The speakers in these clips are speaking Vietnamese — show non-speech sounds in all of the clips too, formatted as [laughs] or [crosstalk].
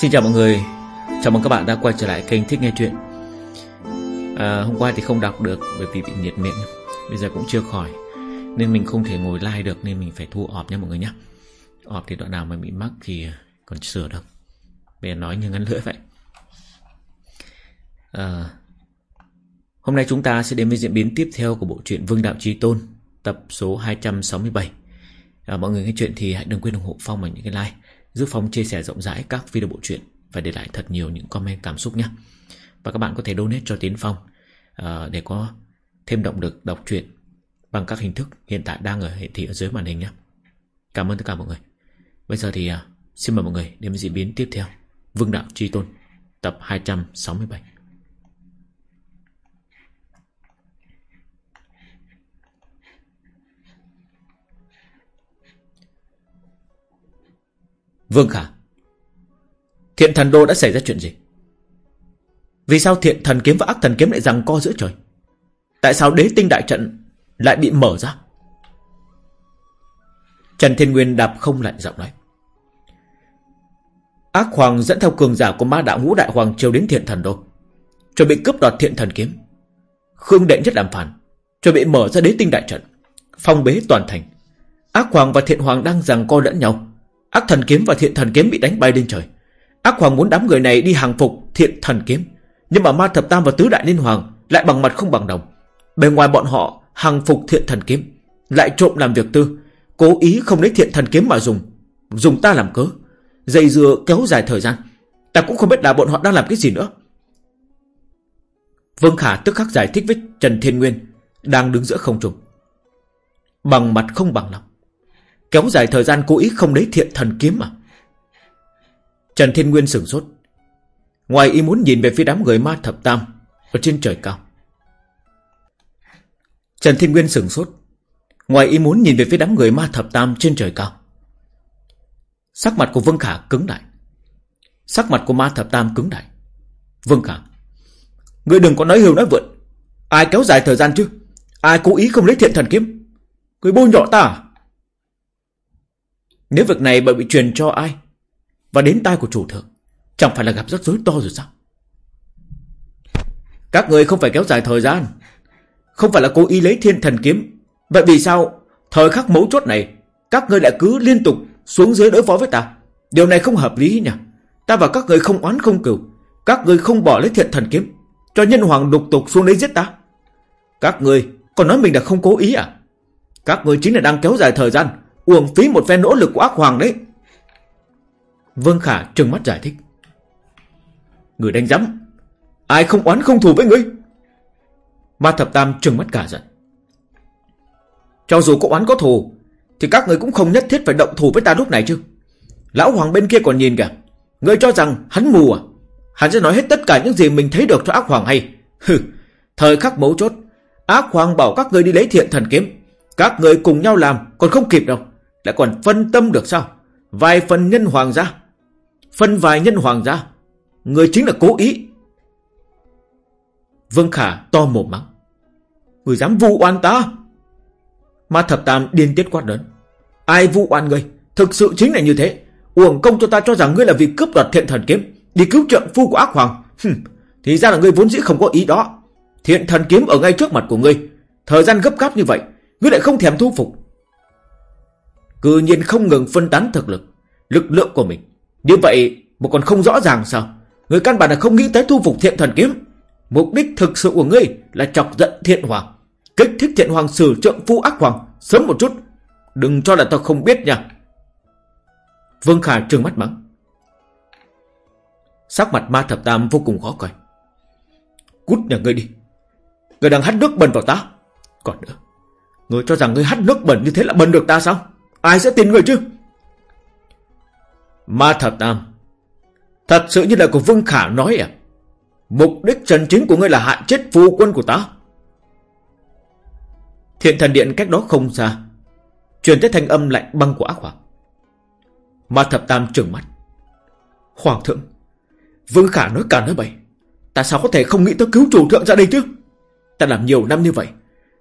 Xin chào mọi người. Chào mừng các bạn đã quay trở lại kênh Thích Nghe Chuyện. À, Hôm qua thì không đọc được Bởi vì bị nhiệt miệng Bây giờ cũng chưa khỏi. Nên mình không thể ngồi like được Nên mình phải thu ọp nha mọi người nhé Ọp thì đoạn nào mà bị mắc thì còn sửa được Bây giờ nói như ngắn lưỡi vậy. À, Hôm nay chúng ta sẽ đến với diễn biến tiếp theo Của bộ truyện Vương Đạo Trí Tôn Tập số 267 à, Mọi người nghe chuyện thì hãy đừng quên ủng hộ Phong bằng những cái like. Giúp Phong chia sẻ rộng rãi các video bộ truyện Và để lại thật nhiều những comment cảm xúc nhé. Và các bạn có thể donate cho Tiến Phong uh, Để có thêm động lực đọc truyện Bằng các hình thức hiện tại đang ở hệ thị ở dưới màn hình nhé. Cảm ơn tất cả mọi người. Bây giờ thì uh, xin mời mọi người đến với diễn biến tiếp theo. Vương Đạo Chi Tôn Tập 267 Vương Khả, Thiện thần đô đã xảy ra chuyện gì? Vì sao thiện thần kiếm và ác thần kiếm lại rằng co giữa trời? Tại sao đế tinh đại trận Lại bị mở ra? Trần Thiên Nguyên đạp không lạnh giọng nói. Ác hoàng dẫn theo cường giả của ma đạo ngũ đại hoàng triều đến thiện thần đô, Chuẩn bị cướp đoạt thiện thần kiếm. Khương đệ nhất làm phản, Chuẩn bị mở ra đế tinh đại trận, Phong bế toàn thành. Ác hoàng và thiện hoàng đang rằng co lẫn nhau. Ác thần kiếm và thiện thần kiếm bị đánh bay lên trời. Ác hoàng muốn đám người này đi hàng phục thiện thần kiếm. Nhưng mà ma thập tam và tứ đại liên hoàng Lại bằng mặt không bằng đồng. Bề ngoài bọn họ hàng phục thiện thần kiếm, Lại trộm làm việc tư, Cố ý không lấy thiện thần kiếm mà dùng. Dùng ta làm cớ, Dây dưa kéo dài thời gian. Ta cũng không biết là bọn họ đang làm cái gì nữa. Vương Khả tức khắc giải thích với Trần Thiên Nguyên, Đang đứng giữa không trung. Bằng mặt không bằng lòng. Kéo dài thời gian cố ý không lấy thiện thần kiếm à? Trần Thiên Nguyên sửng sốt. Ngoài ý muốn nhìn về phía đám người ma thập tam, Ở trên trời cao. Trần Thiên Nguyên sửng sốt. Ngoài ý muốn nhìn về phía đám người ma thập tam trên trời cao. Sắc mặt của Vương Khả cứng lại Sắc mặt của ma thập tam cứng lại Vương Khả, Ngươi đừng có nói hưu nói vượn. Ai kéo dài thời gian chứ? Ai cố ý không lấy thiện thần kiếm? Ngươi bôi nhọ ta à? Nếu việc này bởi bị truyền cho ai Và đến tai của chủ thượng, Chẳng phải là gặp rắc rối to rồi sao? Các người không phải kéo dài thời gian, Không phải là cố ý lấy thiên thần kiếm. Vậy vì sao Thời khắc mấu chốt này, Các người lại cứ liên tục xuống dưới đối phó với ta? Điều này không hợp lý nhỉ? Ta và các người không oán không cừu, Các người không bỏ lấy thiện thần kiếm, Cho nhân hoàng đục tục xuống đấy giết ta. Các người còn nói mình là không cố ý à? Các người chính là đang kéo dài thời gian Uổng phí một phen nỗ lực của ác hoàng đấy. Vương Khả trừng mắt giải thích. Người đánh giám, Ai không oán không thù với ngươi? Ma thập tam trừng mắt cả giận. Cho dù có oán có thù, Thì các người cũng không nhất thiết phải động thù với ta lúc này chứ. Lão hoàng bên kia còn nhìn kìa. Ngươi cho rằng hắn mù à? Hắn sẽ nói hết tất cả những gì mình thấy được cho ác hoàng hay? Hừ, Thời khắc mấu chốt, Ác hoàng bảo các người đi lấy thiện thần kiếm. Các người cùng nhau làm còn không kịp đâu lại còn phân tâm được sao? Vài phần nhân hoàng gia. Phân vài nhân hoàng gia. Người chính là cố ý. Vương Khả to mồm mắng. Người dám vu oan ta? Ma thập tam điên tiết quát lớn. Ai vu oan ngươi? Thực sự chính là như thế. Uổng công cho ta cho rằng ngươi là vì cướp đoạt thiện thần kiếm Đi cứu trợ phu của ác hoàng. Hừm, Thì ra là ngươi vốn dĩ không có ý đó. Thiện thần kiếm ở ngay trước mặt của ngươi. Thời gian gấp gáp như vậy Ngươi lại không thèm thu phục. Cư nhiên không ngừng phân tán thực lực Lực lượng của mình. Như vậy, mà còn không rõ ràng sao? Người căn bản là không nghĩ tới thu phục thiện thần kiếm. Mục đích thực sự của ngươi Là chọc giận thiện hoàng, Kích thích thiện hoàng xử trượng phu ác hoàng Sớm một chút. Đừng cho là tao không biết nha. Vương Khả trừng mắt mắng. Sắc mặt ma thập tam vô cùng khó coi. Cút nhà ngươi đi. Ngươi đang hắt nước bẩn vào ta. Còn nữa, Ngươi cho rằng ngươi hắt nước bẩn như thế là bẩn được ta sao? Ai sẽ tin người chứ? Ma thật nam Thật sự như là của Vương Khả nói à? Mục đích chân chính của ngươi là hạ chết phu quân của ta. Thiện thần điện cách đó không xa, Truyền tới thanh âm lạnh băng của ác hoàng Ma thập tam trừng mắt. Hoàng thượng, Vương Khả nói cả nói bậy. Ta sao có thể không nghĩ tới cứu chủ thượng ra đây chứ? Ta làm nhiều năm như vậy,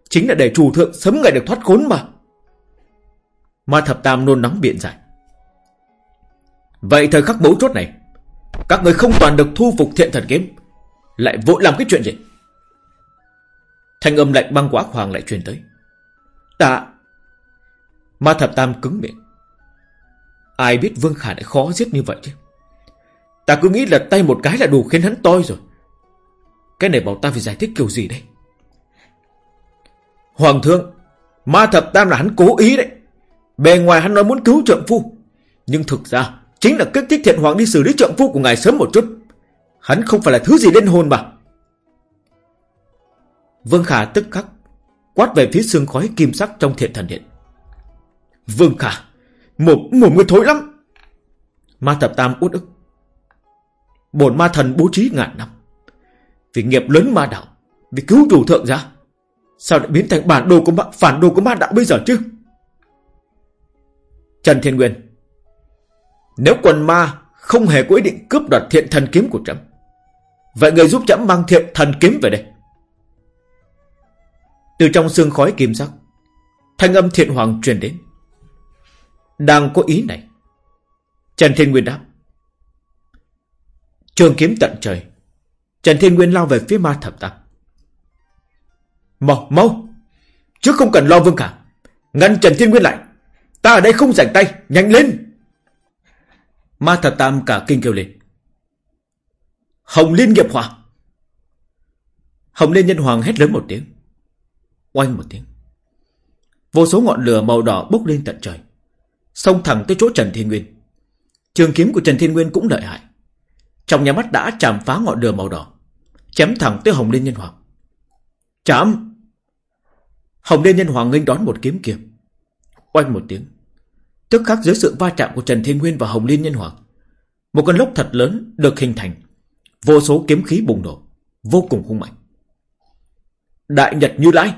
Chính là để chủ thượng sớm ngày được thoát khốn mà. Ma thập tam nôn nóng biện giải. Vậy thời khắc mấu chốt này, Các người không toàn được thu phục thiện thần kiếm, Lại vội làm cái chuyện gì? Thanh âm lạnh băng quá hoàng lại truyền tới. Ta Ma thập tam cứng miệng. Ai biết Vương Khả lại khó giết như vậy chứ? Ta cứ nghĩ là tay một cái là đủ khiến hắn toi rồi. Cái này bảo ta phải giải thích kiểu gì đây Hoàng thượng, Ma thập tam là hắn cố ý đấy. Bề ngoài hắn nói muốn cứu trượng phu Nhưng thực ra Chính là kích thích thiện hoàng đi xử lý trượng phu của ngài sớm một chút. Hắn không phải là thứ gì đến hồn mà. Vương Khả tức khắc Quát về phía xương khói kim sắc trong thiện thần điện. Vương Khả Mồm, mồm người thối lắm. Ma thập tam út ức. Bồn ma thần bố trí ngàn năm. Vì nghiệp lớn ma đạo Vì cứu chủ thượng ra Sao lại biến thành bản đồ của ma, phản đồ của ma đạo bây giờ chứ? Trần Thiên Nguyên. Nếu quần ma không hề có ý định cướp đoạt thiện thần kiếm của trẫm Vậy người giúp trẫm mang thiện thần kiếm về đây. Từ trong xương khói kim sắc Thanh âm thiện hoàng truyền đến. Đang có ý này Trần Thiên Nguyên đáp. Trường kiếm tận trời Trần Thiên Nguyên lao về phía ma thập tam Mau, mau Chứ không cần lo Vương cả, Ngăn Trần Thiên Nguyên lại. Ta ở đây không rảnh tay, nhanh lên. Ma thập tam cả kinh kêu lên. Hồng Liên nghiệp hỏa Hồng Liên nhân hoàng hét lớn một tiếng. Oanh một tiếng. Vô số ngọn lửa màu đỏ bốc lên tận trời. Xông thẳng tới chỗ Trần Thiên Nguyên. Trường kiếm của Trần Thiên Nguyên cũng lợi hại. Trong nhà mắt đã chạm phá ngọn lửa màu đỏ Chém thẳng tới Hồng Liên Nhân Hoàng. Chạm Hồng Liên Nhân Hoàng nghênh đón một kiếm kiếm. Oanh một tiếng. Tức khắc dưới sự va chạm của Trần Thiên Nguyên và Hồng Liên Nhân Hoàng, Một cơn lốc thật lớn được hình thành, Vô số kiếm khí bùng nổ, Vô cùng hung mạnh. Đại Nhật Như Lai.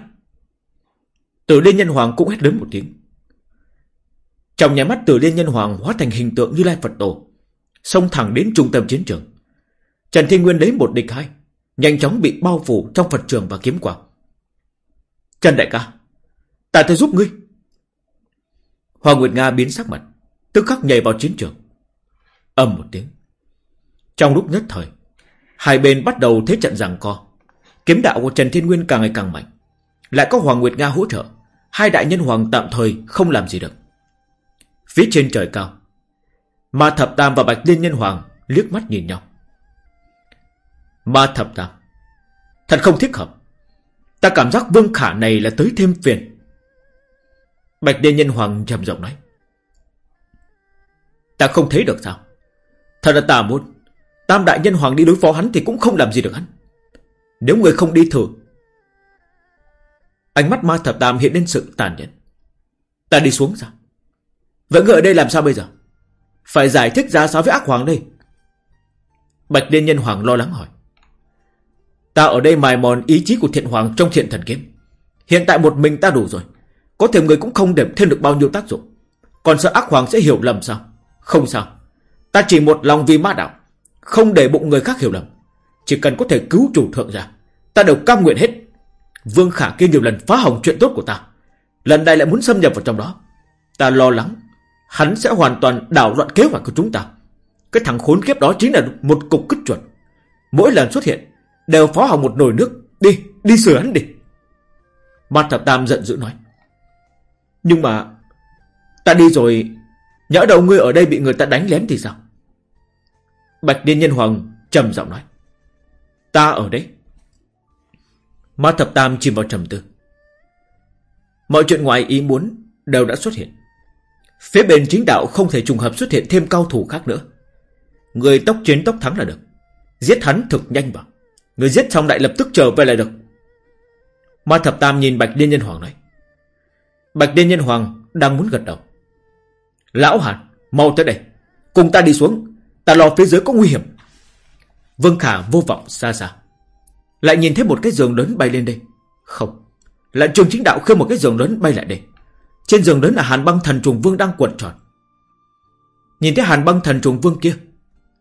Tử Liên Nhân Hoàng cũng hét lớn một tiếng. Trong nhà mắt Tử Liên Nhân Hoàng hóa thành hình tượng Như Lai Phật Tổ, Xông thẳng đến trung tâm chiến trường. Trần Thiên Nguyên lấy một địch hai, Nhanh chóng bị bao phủ trong Phật trường và kiếm quang. Trần Đại ca, Ta thể giúp ngươi. Hoàng Nguyệt Nga biến sắc mặt, Tức khắc nhảy vào chiến trường. Âm một tiếng. Trong lúc nhất thời, Hai bên bắt đầu thế trận giằng co. Kiếm đạo của Trần Thiên Nguyên càng ngày càng mạnh. Lại có Hoàng Nguyệt Nga hỗ trợ, Hai đại nhân hoàng tạm thời không làm gì được. Phía trên trời cao, Ma Thập Tam và Bạch Liên Nhân Hoàng liếc mắt nhìn nhau. Ma Thập Tam, Thật không thích hợp. Ta cảm giác Vương Khả này là tới thêm phiền. Bạch Liên Nhân Hoàng trầm giọng nói. Ta không thấy được sao? Thật là tà môn Tam đại nhân hoàng đi đối phó hắn thì cũng không làm gì được hắn. Nếu người không đi thử. Ánh mắt ma thập tam hiện lên sự tàn nhẫn. Ta đi xuống sao? Vẫn ở đây làm sao bây giờ? Phải giải thích ra sao với ác hoàng đây? Bạch Liên Nhân Hoàng lo lắng hỏi. Ta ở đây mài mòn ý chí của thiện hoàng trong thiện thần kiếm. Hiện tại một mình ta đủ rồi. Có thể người cũng không để thêm được bao nhiêu tác dụng. Còn sợ ác hoàng sẽ hiểu lầm sao? Không sao. Ta chỉ một lòng vì ma đạo Không để bụng người khác hiểu lầm. Chỉ cần có thể cứu chủ thượng ra Ta đều cam nguyện hết. Vương Khả kia nhiều lần phá hỏng chuyện tốt của ta Lần này lại muốn xâm nhập vào trong đó. Ta lo lắng Hắn sẽ hoàn toàn đảo loạn kế hoạch của chúng ta. Cái thằng khốn kiếp đó chính là một cục kích chuẩn Mỗi lần xuất hiện Đều phá hỏng một nồi nước. Đi, đi sửa hắn đi. Mặt thập tam giận dữ nói. Nhưng mà, Ta đi rồi, Nhỡ đầu ngươi ở đây bị người ta đánh lén thì sao? Bạch Liên Nhân Hoàng trầm giọng nói. Ta ở đây Ma Thập Tam chìm vào trầm tư. Mọi chuyện ngoài ý muốn Đều đã xuất hiện. Phía bên chính đạo không thể trùng hợp xuất hiện thêm cao thủ khác nữa. Người tóc chiến tóc thắng là được. Giết hắn thực nhanh vào. Người giết xong lại lập tức trở về lại được. Ma Thập Tam nhìn Bạch Liên Nhân Hoàng nói. Bạch Liên Nhân Hoàng đang muốn gật đầu. Lão Hàn, Mau tới đây. Cùng ta đi xuống. Ta lo phía dưới có nguy hiểm. Vương Khả vô vọng xa xa. Lại nhìn thấy một cái giường lớn bay lên đây. Không Lại trường chính đạo khơi một cái giường lớn bay lại đây. Trên giường lớn là Hàn băng thần trùng vương đang cuộn tròn. Nhìn thấy Hàn băng thần trùng vương kia,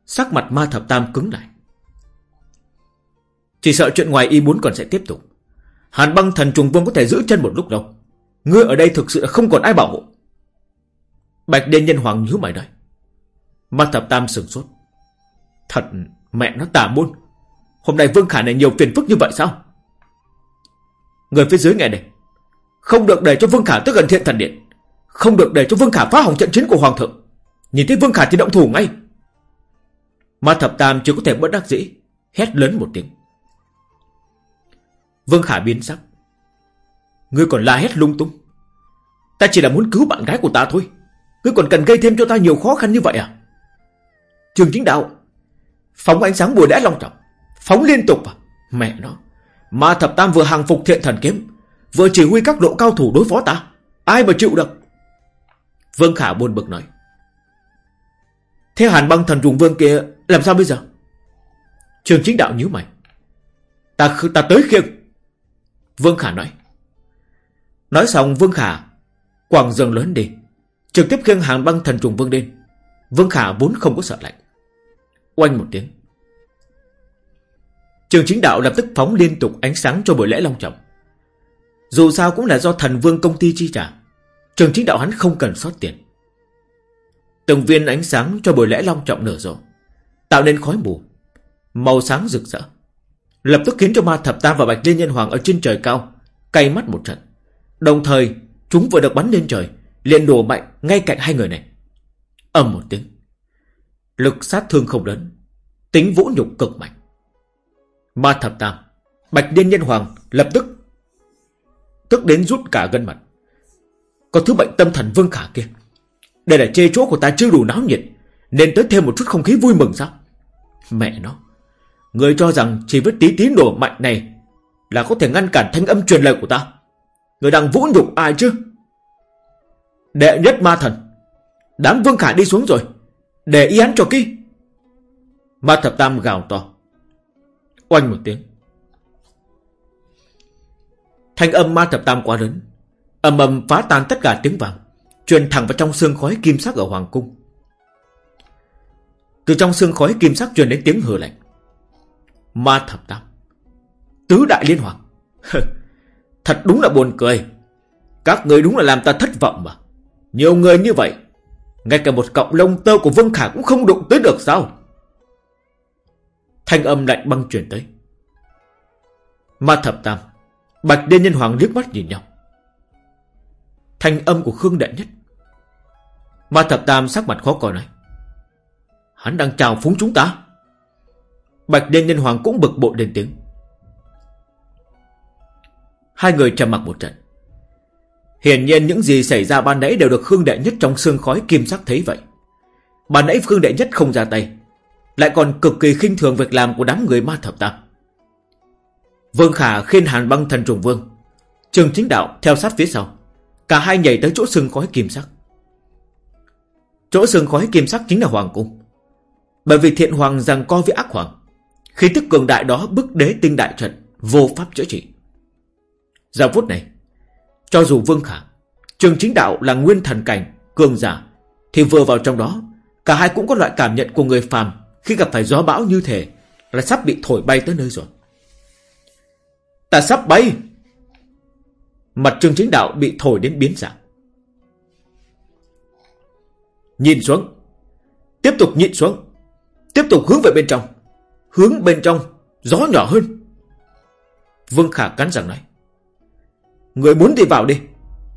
Sắc mặt ma thập tam cứng lại. Chỉ sợ chuyện ngoài y muốn còn sẽ tiếp tục. Hàn băng thần trùng vương có thể giữ chân một lúc đâu. Ngươi ở đây thực sự không còn ai bảo hộ. Bạch Điên Nhân Hoàng nhíu mày nói. Ma Thập Tam sừng sốt. Thật, mẹ nó tà môn. Hôm nay Vương Khả này nhiều phiền phức như vậy sao? Người phía dưới nghe đây. Không được để cho Vương Khả tới gần thiện thần điện. Không được để cho Vương Khả phá hỏng trận chiến của Hoàng thượng. Nhìn thấy Vương Khả thì động thủ ngay. Ma thập tam chưa có thể bất đắc dĩ, Hét lớn một tiếng. Vương Khả biến sắc. Ngươi còn la hét lung tung. Ta chỉ là muốn cứu bạn gái của ta thôi. Ngươi còn cần gây thêm cho ta nhiều khó khăn như vậy à? Trường chính đạo, Phóng ánh sáng bùa đẽ long trọng, Phóng liên tục à? Mẹ nó, Ma thập tam vừa hàng phục thiện thần kiếm, Vừa chỉ huy các độ cao thủ đối phó ta. Ai mà chịu được? Vương Khả buồn bực nói. Thế hàn băng thần trùng vương kia Làm sao bây giờ? Trường chính đạo nhíu mày. Ta ta tới khiêng. Vương Khả nói. Nói xong Vương Khả Quảng dường lớn đi, Trực tiếp khiêng hàng băng thần trùng vương lên. Vương Khả vốn không có sợ lạnh. Oanh một tiếng. Trường chính đạo lập tức phóng liên tục ánh sáng cho buổi lễ long trọng. Dù sao cũng là do thần vương công ty chi trả, Trường chính đạo hắn không cần sót tiền. Từng viên ánh sáng cho buổi lễ long trọng nở rộ, Tạo nên khói mù, Màu sáng rực rỡ. Lập tức khiến cho ma thập tam và bạch liên nhân hoàng Ở trên trời cao, Cay mắt một trận. Đồng thời, chúng vừa được bắn lên trời, liền đổ mạnh ngay cạnh hai người này. Ầm một tiếng, lực sát thương không lớn, tính vũ nhục cực mạnh. Ma thập tam, bạch Điên nhân hoàng lập tức tức đến rút cả gân mặt. Có thứ bệnh tâm thần vương khả kia. Đây là chê chỗ của ta chưa đủ náo nhiệt, Nên tới thêm một chút không khí vui mừng sao? Mẹ nó, Người cho rằng chỉ với tí tí nổ mạnh này Là có thể ngăn cản thanh âm truyền lời của ta. Người đang vũ nhục ai chứ? Đệ nhất ma thần. Đám vương Khải đi xuống rồi. Để ý án cho kỹ. Ma thập tam gào to. Oanh một tiếng. Thanh âm ma thập tam quá lớn. Âm âm phá tan tất cả tiếng vàng, truyền thẳng vào trong xương khói kim sắc ở hoàng cung. Từ trong xương khói kim sắc truyền đến tiếng hừ lạnh. Ma thập tam. Tứ đại liên hoàng. [laughs] thật đúng là buồn cười các người đúng là làm ta thất vọng mà nhiều người như vậy, ngay cả một cọng lông tơ của vương khả cũng không đụng tới được sao thanh âm lạnh băng truyền tới ma thập tam, bạch đê nhân hoàng liếc mắt nhìn nhau thanh âm của khương đại nhất Ma thập tam sắc mặt khó coi nói. Hắn đang chào phúng chúng ta. Bạch đê Nhân Hoàng cũng bực bội lên tiếng. Hai người trầm mặc một trận. Hiển nhiên những gì xảy ra ban nãy đều được Khương Đệ Nhất trong sương khói kim sắc thấy vậy. Ban nãy Khương Đệ Nhất không ra tay. Lại còn cực kỳ khinh thường việc làm của đám người ma thập tam. Vương Khả khiên hàn băng thần trùng vương. Trường chính đạo theo sát phía sau. Cả hai nhảy tới chỗ sương khói kim sắc. Chỗ sương khói kim sắc chính là hoàng cung, Bởi vì thiện hoàng rằng co với ác hoàng Khi tức cường đại đó bức đế tinh đại trận Vô pháp chữa trị Giờ phút này, Cho dù Vương Khả, Trường chính đạo là nguyên thần cảnh, Cường giả, Thì vừa vào trong đó, Cả hai cũng có loại cảm nhận của người phàm Khi gặp phải gió bão như thế Là sắp bị thổi bay tới nơi rồi. Ta sắp bay. Mặt trường chính đạo bị thổi đến biến dạng. Nhìn xuống. Tiếp tục nhịn xuống. Tiếp tục hướng về bên trong. Hướng bên trong, Gió nhỏ hơn. Vương Khả cắn răng nói. Người muốn thì vào đi.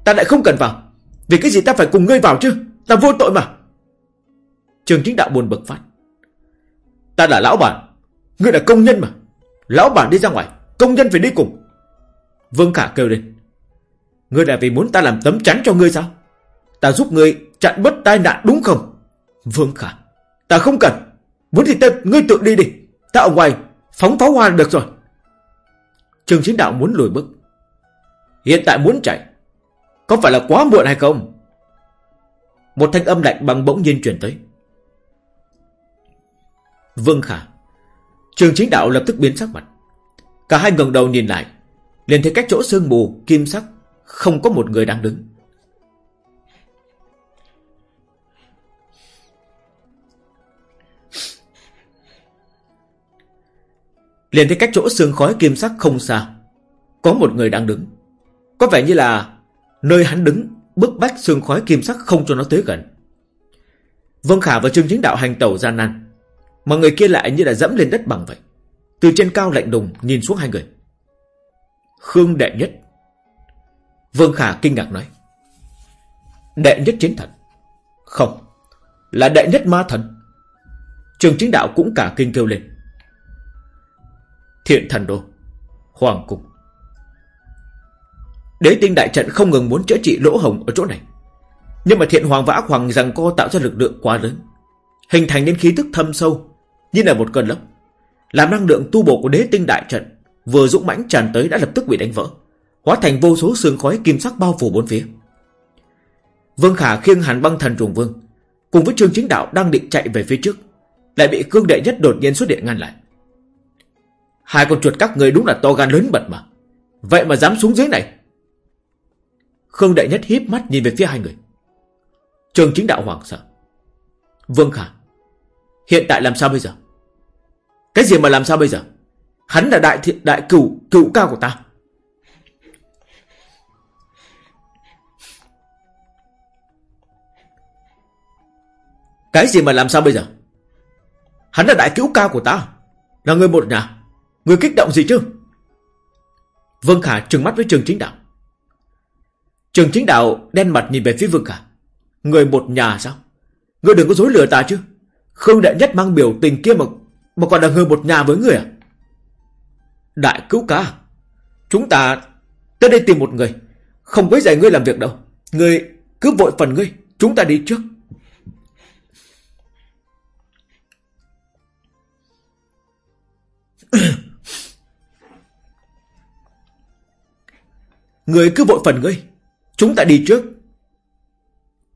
Ta lại không cần vào. Vì cái gì ta phải cùng ngươi vào chứ? Ta vô tội mà. Trường chính đạo buồn bực phát. Ta là lão bản. Ngươi là công nhân mà. Lão bản đi ra ngoài Công nhân phải đi cùng. Vương Khả kêu lên. Ngươi là vì muốn ta làm tấm chắn cho ngươi sao? Ta giúp ngươi chặn bất tai nạn đúng không? Vương Khả, ta không cần. Muốn thì ta, ngươi tự đi đi. Ta ở ngoài, phóng pháo hoa được rồi. Trường chính đạo muốn lùi bước. Hiện tại muốn chạy. Có phải là quá muộn hay không? Một thanh âm lạnh bằng bỗng nhiên truyền tới. Vương Khả. Trường chính đạo lập tức biến sắc mặt. Cả hai ngẩng đầu nhìn lại. liền thấy cách chỗ sương mù, kim sắc, không có một người đang đứng. Liền thấy cách chỗ sương khói kim sắc không xa Có một người đang đứng có vẻ như là Nơi hắn đứng, bức bách sương khói kim sắc không cho nó tới gần. Vân Khả và Trương Chính Đạo hành tẩu gian nan, Mà người kia lại như là dẫm lên đất bằng vậy. Từ trên cao lạnh đùng nhìn xuống hai người. Khương đệ nhất. Vương Khả kinh ngạc nói, Đệ nhất chiến thần? Không, Là đệ nhất ma thần. Trường chính đạo cũng cả kinh kêu lên. Thiện thần đô, Hoàng cung. Đế tinh đại trận không ngừng muốn chữa trị lỗ hồng ở chỗ này. Nhưng mà thiện hoàng và ác hoàng rằng co tạo ra lực lượng quá lớn, Hình thành nên khí tức thâm sâu, Như là một cơn lốc, Làm năng lượng tu bổ của đế tinh đại trận Vừa dũng mãnh tràn tới đã lập tức bị đánh vỡ, Hóa thành vô số sương khói kim sắc bao phủ bốn phía. Vương Khả khiêng hàn băng thần trùng vương Cùng với trương chính đạo đang định chạy về phía trước, Lại bị cương đệ nhất đột nhiên xuất hiện ngăn lại. Hai con chuột các người đúng là to gan lớn bật mà. Vậy mà dám xuống dưới này Khương đại nhất híp mắt nhìn về phía hai người. Trường chính đạo hoàng sợ. Vương Khả, Hiện tại làm sao bây giờ? Cái gì mà làm sao bây giờ? Hắn là đại thiện, đại cửu cửu cao của ta. Cái gì mà làm sao bây giờ? Hắn là đại cứu cao của ta, Là người một nhà. Người kích động gì chứ? Vương Khả trừng mắt với trường chính đạo. Trường chính đạo đen mặt nhìn về phía Vương Khả. Người một nhà sao? Người đừng có dối lừa ta chứ. Khương đại nhất mang biểu tình kia mà Mà còn là người một nhà với người à? Đại cứu cá, Chúng ta tới đây tìm một người. Không quấy rầy ngươi làm việc đâu. Ngươi cứ vội phần ngươi, Chúng ta đi trước. [coughs] Người cứ vội phần ngươi. Chúng ta đi trước.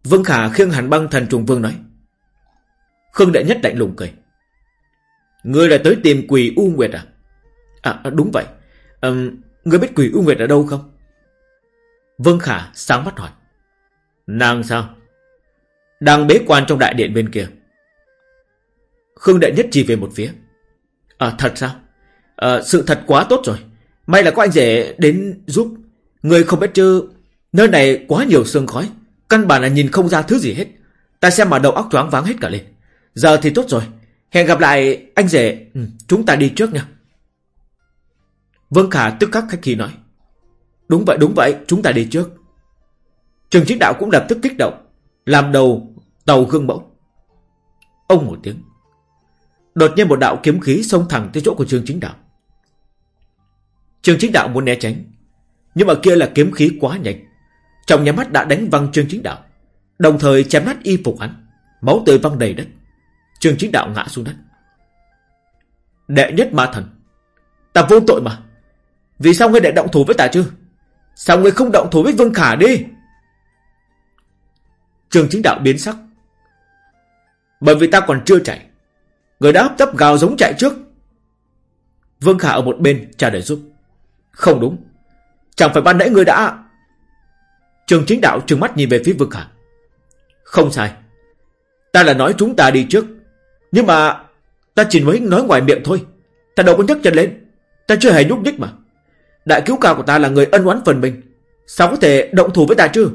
Vương Khả khiêng hàn băng thần trùng vương nói. Khương Đại Nhất lạnh lùng cười. Ngươi là tới tìm quỷ U Nguyệt à? À, à đúng vậy. À, Ngươi biết quỷ U Nguyệt ở đâu không? Vương Khả sáng mắt hỏi. Nàng sao? Đang bế quan trong đại điện bên kia. Khương Đại Nhất chỉ về một phía. À thật sao? À, Sự thật quá tốt rồi. May là có anh rể đến giúp. Người không biết chứ Nơi này quá nhiều sương khói Căn bản là nhìn không ra thứ gì hết. Ta xem mà đầu óc choáng váng hết cả lên. Giờ thì tốt rồi. Hẹn gặp lại anh rể. Ừ, Chúng ta đi trước nha. Vương Khả tức khắc khách khí nói. Đúng vậy đúng vậy chúng ta đi trước. Trường chính đạo cũng lập tức kích động Làm đầu tàu gương mẫu. Ông một tiếng. Đột nhiên một đạo kiếm khí xông thẳng tới chỗ của trường chính đạo. Trường chính đạo muốn né tránh Nhưng mà kia là kiếm khí quá nhanh. Trong nhà mắt đã đánh văng trương chính đạo, Đồng thời chém nát y phục hắn, Máu tươi văng đầy đất. Trương chính đạo ngã xuống đất. Đệ nhất ma thần, Ta vô tội mà. Vì sao ngươi đệ động thủ với ta chứ? Sao ngươi không động thủ với Vương Khả đi? Trương chính đạo biến sắc. Bởi vì ta còn chưa chạy, Người đã hấp tấp gào giống chạy trước. Vương Khả ở một bên trả lời giúp. Không đúng, Chẳng phải ban nãy người đã Trường chính đạo trừng mắt nhìn về phía Vương Khả Không sai. Ta là nói chúng ta đi trước. Nhưng mà Ta chỉ mới nói ngoài miệng thôi. Ta đâu có nhấc chân lên. Ta chưa hề nhúc nhích mà. Đại cứu ca của ta là người ân oán phần mình. Sao có thể động thủ với ta chứ?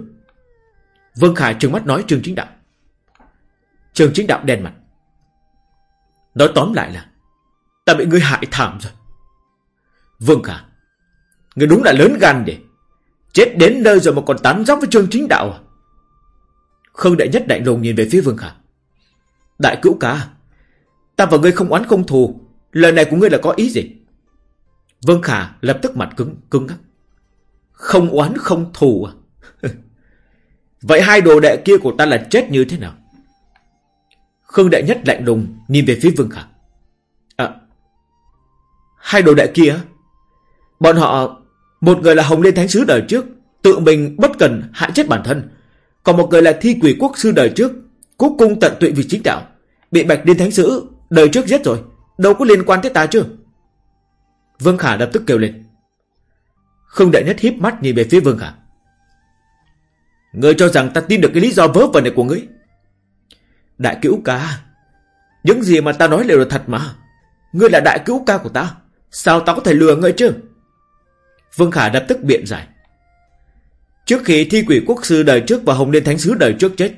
Vương Khải trừng mắt nói Trường Chính Đạo. Trường Chính Đạo đen mặt. Nói tóm lại là, Ta bị ngươi hại thảm rồi. Vương Khả Ngươi đúng là lớn gan để Chết đến nơi rồi mà còn tán dóc với Trương Chính Đạo à? Khương Đại Nhất đại lùng nhìn về phía Vương Khả. Đại cữu ca, Ta và ngươi không oán không thù, Lời này của ngươi là có ý gì? Vương Khả lập tức mặt cứng cứng ngắc. Không oán không thù à? [laughs] Vậy hai đồ đệ kia của ta là chết như thế nào? Khương Đại Nhất lạnh lùng Nhìn về phía Vương Khả. À Hai đồ đệ kia, Bọn họ một người là Hồng Liên Thánh Sứ đời trước, Tự mình bất cần hại chết bản thân. Còn một người là Thi Quỷ Quốc Sư đời trước, Cuối cung tận tụy vì chính đạo. Bị Bạch Liên Thánh Sứ đời trước giết rồi, Đâu có liên quan tới ta chứ? Vương Khả lập tức kêu lên. Khương Đại Nhất híp mắt nhìn về phía Vương Khả. Ngươi cho rằng ta tin được cái lý do vớ vẩn này của ngươi. Đại cứu ca, Những gì mà ta nói đều là thật mà. Ngươi là đại cứu ca của ta, Sao ta có thể lừa ngươi chứ? Vương Khả lập tức biện giải. Trước khi thi quỷ quốc sư đời trước Và Hồng Liên Thánh Sứ đời trước chết,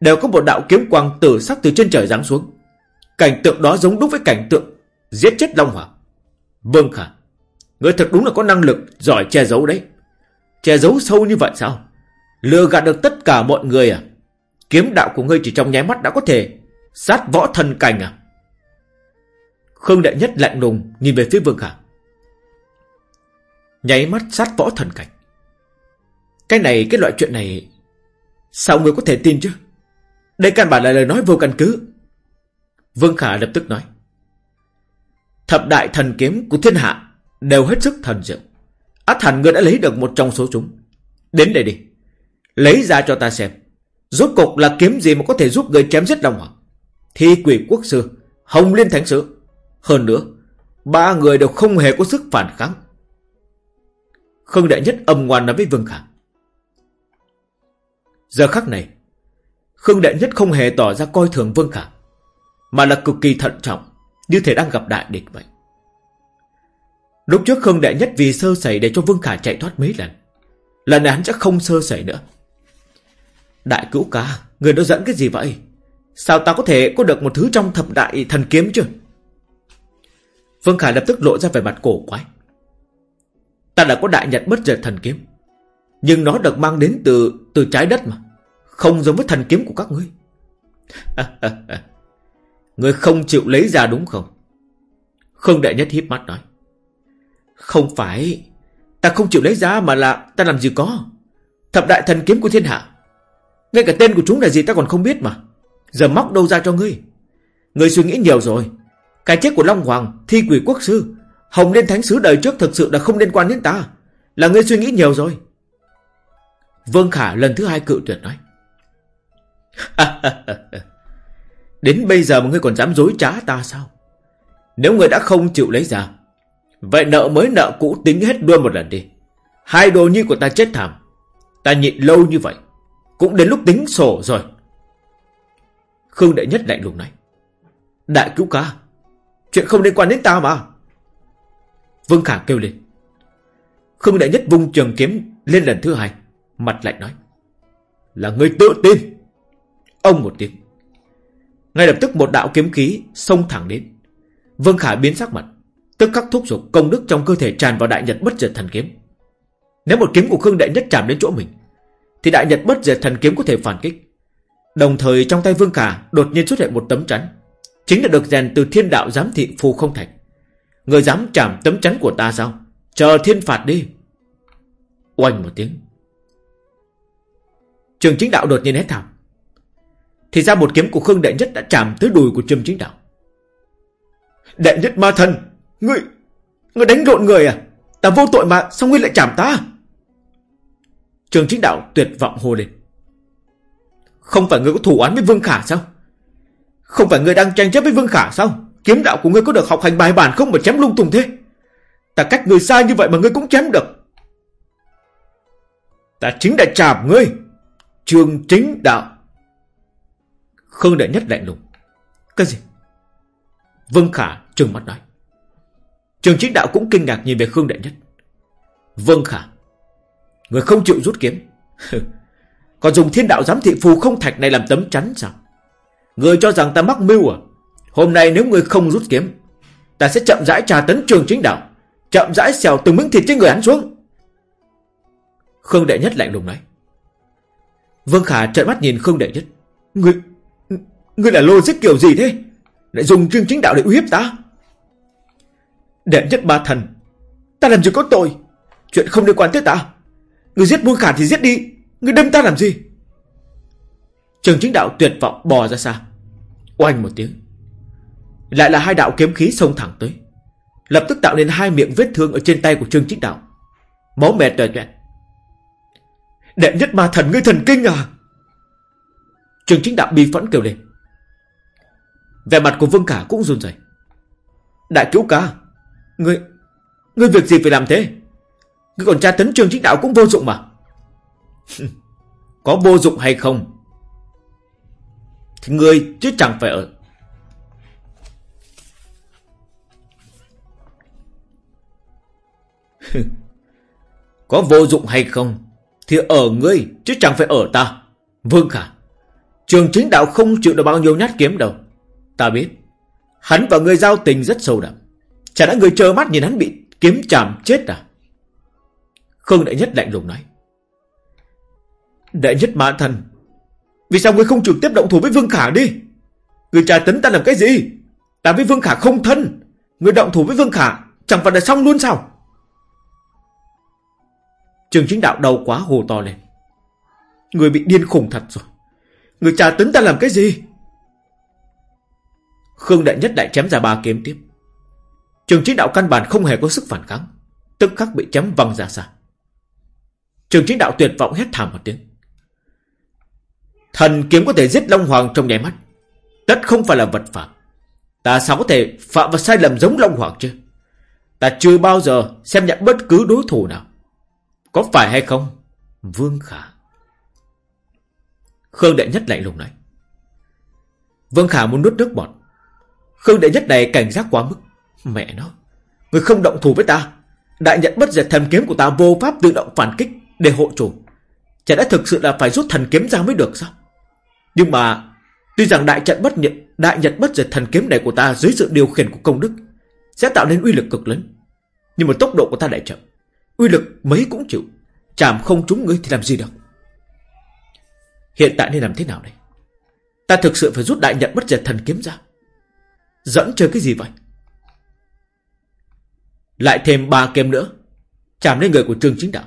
Đều có một đạo kiếm quang tử sắc từ trên trời giáng xuống. Cảnh tượng đó giống đúng với cảnh tượng Giết chết Long Hoàng Vương Khả Người thật đúng là có năng lực giỏi che giấu đấy. Che giấu sâu như vậy sao? Lừa gạt được tất cả mọi người à? Kiếm đạo của ngươi chỉ trong nháy mắt đã có thể Sát võ thần cảnh à? Khương Đại Nhất lạnh lùng Nhìn về phía Vương Khả. Nháy mắt sát võ thần cảnh. Cái này, Cái loại chuyện này, Sao người có thể tin chứ? Đây căn bản là lời nói vô căn cứ. Vương Khả lập tức nói, Thập đại thần kiếm của thiên hạ Đều hết sức thần diệu. Át hẳn ngươi đã lấy được một trong số chúng. Đến đây đi. Lấy ra cho ta xem, Rốt cục là kiếm gì mà có thể giúp người chém giết Long Hoàng? Thi quỷ quốc sư, Hồng Liên Thánh Sư Hơn nữa, Ba người đều không hề có sức phản kháng. Khương Đại Nhất âm ngoan nói với Vương Khả. Giờ khắc này, Khương Đại Nhất không hề tỏ ra coi thường Vương Khả, Mà là cực kỳ thận trọng, Như thể đang gặp đại địch vậy. Lúc trước Khương Đại Nhất vì sơ sẩy Để cho Vương Khả chạy thoát mấy lần Lần này hắn chắc không sơ sẩy nữa. Đại cứu ca, Người đó dẫn cái gì vậy? Sao ta có thể có được một thứ trong thập đại thần kiếm chứ? Vương Khả lập tức lộ ra vẻ mặt cổ quái. Ta đã có đại nhật bất diệt thần kiếm. Nhưng nó được mang đến từ từ trái đất mà. Không giống với thần kiếm của các ngươi. [laughs] Ngươi không chịu lấy ra đúng không? Khương Đại Nhất híp mắt nói. Không phải. Ta không chịu lấy ra mà là Ta làm gì có? Thập đại thần kiếm của thiên hạ. Ngay cả tên của chúng là gì ta còn không biết mà. Giờ móc đâu ra cho ngươi? Ngươi suy nghĩ nhiều rồi. Cái chết của Long Hoàng, Thi quỷ quốc sư Hồng Liên Thánh Sứ đời trước thực sự là không liên quan đến ta. Là ngươi suy nghĩ nhiều rồi. Vương Khả lần thứ hai cự tuyệt nói. [laughs] Đến bây giờ mà ngươi còn dám dối trá ta sao? Nếu ngươi đã không chịu lấy ra, Vậy nợ mới nợ cũ tính hết luôn một lần đi. Hai đồ nhi của ta chết thảm. Ta nhịn lâu như vậy, Cũng đến lúc tính sổ rồi. Khương Đại Nhất lạnh lùng này Đại cứu ca, Chuyện không liên quan đến ta mà. Vương Khả kêu lên. Khương Đại Nhất vung trường kiếm lên lần thứ hai, Mặt lạnh nói. Là người tự tin. Ông một tiếng. Ngay lập tức một đạo kiếm khí xông thẳng đến. Vương Khả biến sắc mặt. Tức khắc thúc giục công đức trong cơ thể tràn vào đại nhật bất diệt thần kiếm. Nếu một kiếm của Khương Đại Nhất chạm đến chỗ mình, Thì đại nhật bất diệt thần kiếm có thể phản kích. Đồng thời trong tay Vương Khả đột nhiên xuất hiện một tấm chắn. Chính là được rèn từ thiên đạo giám thị phù không thành. Người dám chạm tấm chắn của ta sao? Chờ thiên phạt đi. Oanh một tiếng. Trường chính đạo đột nhiên hét thảm. Thì ra một kiếm của Khương Đệ Nhất đã chạm tới đùi của trường chính đạo. Đệ Nhất ma thần, Ngươi Ngươi đánh lộn người à? Ta vô tội mà, Sao ngươi lại chạm ta? Trường chính đạo tuyệt vọng hô lên. Không phải ngươi có thủ án với Vương Khả sao? Không phải ngươi đang tranh chấp với Vương Khả sao? Kiếm đạo của ngươi có được học hành bài bản không mà chém lung tung thế? Ta cách người xa như vậy mà ngươi cũng chém được. Ta chính đã chạm ngươi, Trường chính đạo. Khương đại nhất lạnh lùng. Cái gì? Vương Khả trừng mắt nói. Trường chính đạo cũng kinh ngạc nhìn về Khương đại nhất. Vương Khả, Người không chịu rút kiếm. Còn dùng thiên đạo giám thị phù không thạch này làm tấm chắn sao? Người cho rằng ta mắc mưu à? Hôm nay nếu người không rút kiếm, Ta sẽ chậm rãi trà tấn trường chính đạo, Chậm rãi xèo từng miếng thịt trên người hắn xuống. Khương Đệ Nhất lạnh lùng nói. Vương Khả trợn mắt nhìn Khương Đệ Nhất. Ngươi Ngươi là lô giết kiểu gì thế? Lại dùng trường chính đạo để uy hiếp ta? Đệ Nhất ba thần, Ta làm gì có tội? Chuyện không liên quan tới ta. Ngươi giết Vương Khả thì giết đi. Ngươi đâm ta làm gì? Trường chính đạo tuyệt vọng bò ra xa. Oanh một tiếng lại là hai đạo kiếm khí xông thẳng tới. Lập tức tạo nên hai miệng vết thương Ở trên tay của Trương Chính Đạo. Máu mệt trời tuệ Đệ nhất ma thần ngươi thần kinh à? Trương Chính Đạo bi phẫn kêu lên. Vẻ mặt của Vương Cả cũng run rẩy. Đại cứu ca, Ngươi Ngươi việc gì phải làm thế? Ngươi còn tra tấn Trương Chính Đạo cũng vô dụng mà. [laughs] Có vô dụng hay không? Thì ngươi chứ chẳng phải ở [laughs] Có vô dụng hay không Thì ở ngươi, chứ chẳng phải ở ta Vương Khả, Trường chính đạo không chịu được bao nhiêu nhát kiếm đâu Ta biết, Hắn và ngươi giao tình rất sâu đậm. Chả đã người chờ mắt nhìn hắn bị kiếm chạm chết à? Khương Đại Nhất lạnh lùng nói. Đại Nhất mã thần. Vì sao ngươi không trực tiếp động thủ với Vương Khả đi? Người trà tấn ta làm cái gì? Ta với Vương Khả không thân. Người động thủ với Vương Khả chẳng phải là xong luôn sao? Trường chính đạo đầu quá hồ to lên. Người bị điên khủng thật rồi. Người trà tấn ta làm cái gì? Khương Đại Nhất lại chém ra ba kiếm tiếp. Trường chính đạo căn bản không hề có sức phản kháng. Tức khắc bị chém văng ra xa. Trường chính đạo tuyệt vọng hét thảm một tiếng. Thần kiếm có thể giết Long Hoàng trong nháy mắt. Tất không phải là vật phạm. Ta sao có thể phạm vào sai lầm giống Long Hoàng chứ? Ta chưa bao giờ xem nhận bất cứ đối thủ nào. Có phải hay không? Vương Khả. Khương Đệ Nhất lạnh lùng nói. Vương Khả muốn nuốt nước bọt. Khương Đệ Nhất này cảnh giác quá mức. Mẹ nó. Người không động thủ với ta. Đại nhận bất diệt thần kiếm của ta vô pháp tự động phản kích để hộ chủ. Chả đã thực sự là phải rút thần kiếm ra mới được sao? Nhưng mà, Tuy rằng đại trận bất nhận Đại nhật bất diệt thần kiếm này của ta Dưới sự điều khiển của công đức Sẽ tạo nên uy lực cực lớn Nhưng mà tốc độ của ta lại chậm Uy lực mấy cũng chịu. Chạm không trúng ngươi thì làm gì được? Hiện tại nên làm thế nào đây? Ta thực sự phải rút đại nhận bất diệt thần kiếm ra. Dẫn chơi cái gì vậy? Lại thêm ba kiếm nữa. Chạm lên người của trường chính đạo.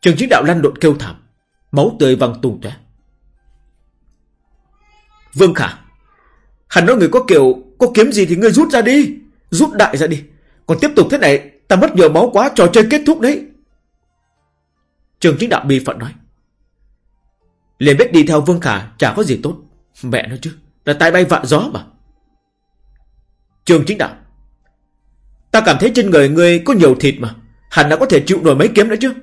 Trường chính đạo lăn lộn kêu thảm. Máu tươi văng tung tóe. Vương Khả Hắn nói người có kiểu, Có kiếm gì thì ngươi rút ra đi. Rút đại ra đi. Còn tiếp tục thế này Ta mất nhiều máu quá, trò chơi kết thúc đấy. Trường chính đạo bi phận nói, liền biết đi theo Vương Khả, Chả có gì tốt. Mẹ nói chứ, Là tai bay vạ gió mà. Trường chính đạo, Ta cảm thấy trên người ngươi có nhiều thịt mà, Hẳn đã có thể chịu nổi mấy kiếm nữa chứ.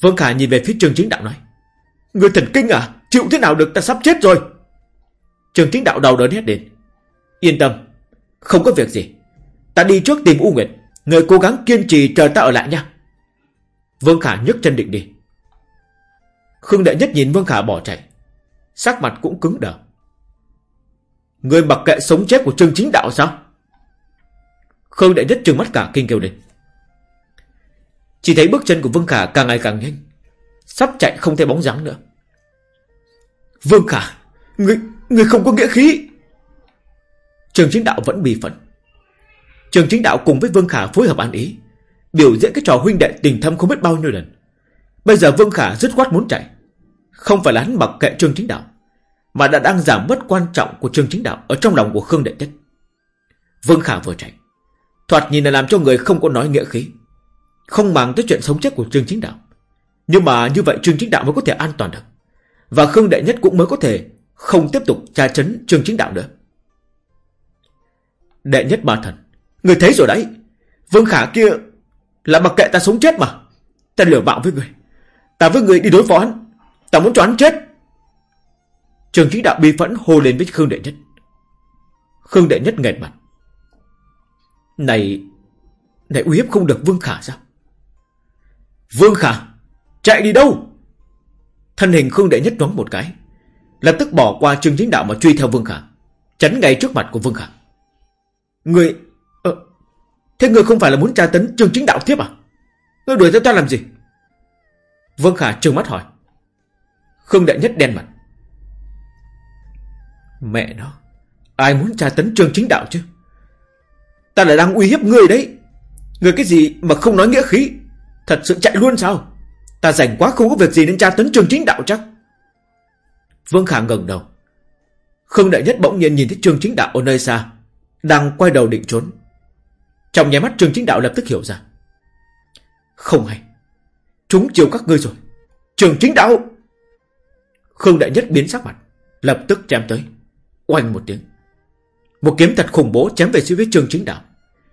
Vương Khả nhìn về phía trường chính đạo nói, Ngươi thần kinh à Chịu thế nào được, ta sắp chết rồi. Trường chính đạo đầu đớn hết đến Yên tâm, Không có việc gì. Ta đi trước tìm U Nguyệt. Người cố gắng kiên trì chờ ta ở lại nha. Vương Khả nhấc chân định đi. Khương Đại Nhất nhìn Vương Khả bỏ chạy. Sắc mặt cũng cứng đờ. Người mặc kệ sống chết của Trương Chính Đạo sao? Khương Đại Nhất trừng mắt cả kinh kêu lên. Chỉ thấy bước chân của Vương Khả càng ngày càng nhanh. Sắp chạy không thấy bóng dáng nữa. Vương Khả Người, người không có nghĩa khí. Trường chính đạo vẫn bị phận Trường chính đạo cùng với Vương Khả phối hợp ăn ý, Biểu diễn cái trò huynh đệ tình thâm không biết bao nhiêu lần. Bây giờ Vương Khả dứt khoát muốn chạy. Không phải là hắn mặc kệ trường chính đạo, Mà đã đang giảm mất quan trọng của trường chính đạo Ở trong lòng của Khương Đệ Nhất. Vương Khả vừa chạy, Thoạt nhìn là làm cho người không có nói nghĩa khí, Không mang tới chuyện sống chết của trường chính đạo. Nhưng mà như vậy trường chính đạo mới có thể an toàn được, và Khương Đệ Nhất cũng mới có thể Không tiếp tục tra chấn trường chính đạo nữa. Đệ Nhất ba Thần Người thấy rồi đấy. Vương Khả kia Là mặc kệ ta sống chết mà. Ta liều bạo với người. Ta với người đi đối phó hắn. Ta muốn cho hắn chết. Trường chính đạo bi phẫn hô lên với Khương Đệ Nhất. Khương Đệ Nhất nghẹt mặt. Này Này uy hiếp không được Vương Khả sao? Vương Khả, Chạy đi đâu? Thân hình Khương Đệ Nhất nhoáng một cái. Lập tức bỏ qua Trương Chính Đạo mà truy theo Vương Khả. Chắn ngay trước mặt của Vương Khả. Người Thế người không phải là muốn tra tấn Trương Chính Đạo tiếp à? Người đuổi theo ta làm gì? Vương Khả trừng mắt hỏi. Khương đại Nhất đen mặt. Mẹ nó, Ai muốn tra tấn Trương Chính Đạo chứ? Ta lại đang uy hiếp người đấy. Người cái gì mà không nói nghĩa khí? Thật sự chạy luôn sao? Ta rảnh quá không có việc gì nên tra tấn trường chính đạo chắc. Vương Khả ngẩng đầu. Khương Đại Nhất bỗng nhiên nhìn thấy trường chính đạo ở nơi xa, Đang quay đầu định trốn. Trong nháy mắt trường chính đạo lập tức hiểu ra Không hay Chúng chiều các ngươi rồi Trường chính đạo Khương Đại Nhất biến sắc mặt, Lập tức chém tới Oanh một tiếng Một kiếm thật khủng bố chém về phía trường chính đạo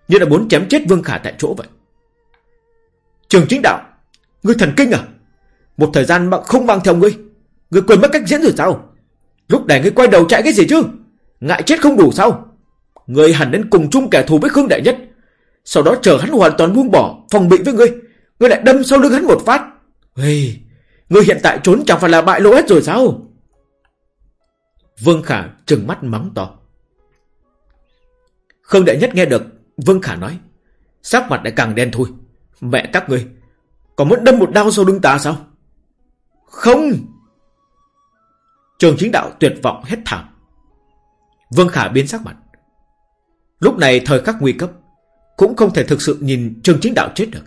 Như là muốn chém chết Vương Khả tại chỗ vậy Trường chính đạo Ngươi thần kinh à? Một thời gian mà không mang theo ngươi. Ngươi quên mất cách diễn rồi sao? Lúc này ngươi quay đầu chạy cái gì chứ? Ngại chết không đủ sao? Ngươi hẳn đến cùng chung kẻ thù với Khương Đại Nhất. Sau đó chờ hắn hoàn toàn buông bỏ, phòng bị với ngươi. Ngươi lại đâm sau lưng hắn một phát. Hey, ngươi hiện tại trốn chẳng phải là bại lộ hết rồi sao? Vương Khả trừng mắt mắng to. Khương Đệ Nhất nghe được Vương Khả nói Sắc mặt lại càng đen thui Mẹ các ngươi Còn muốn đâm một đao sau lưng ta sao Không Trường chính đạo tuyệt vọng hết thảm Vương Khả biến sắc mặt Lúc này thời khắc nguy cấp cũng không thể thực sự nhìn trường chính đạo chết được.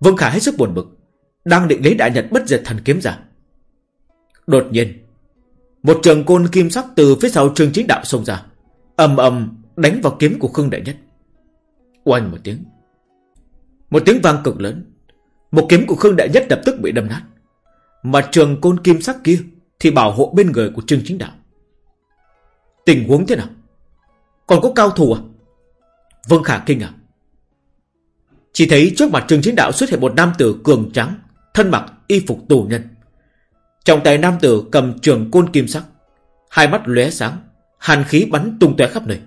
Vương Khả hết sức buồn bực, Đang định lấy đại nhật bất diệt thần kiếm ra. Đột nhiên, Một trường côn kim sắc từ phía sau trường chính đạo xông ra, ầm ầm đánh vào kiếm của Khương Đại Nhất. Oanh một tiếng Một tiếng vang cực lớn, Một kiếm của Khương Đại Nhất lập tức bị đâm nát. Mà trường côn kim sắc kia Thì bảo hộ bên người của Trương Chính Đạo. Tình huống thế nào? Còn có cao thủ à? Vương Khả kinh à chỉ thấy trước mặt Trương Chính Đạo xuất hiện một nam tử cường trắng Thân mặc y phục tù nhân. Trong tay nam tử cầm trường côn kim sắc Hai mắt lóe sáng Hàn khí bắn tung tóe khắp nơi.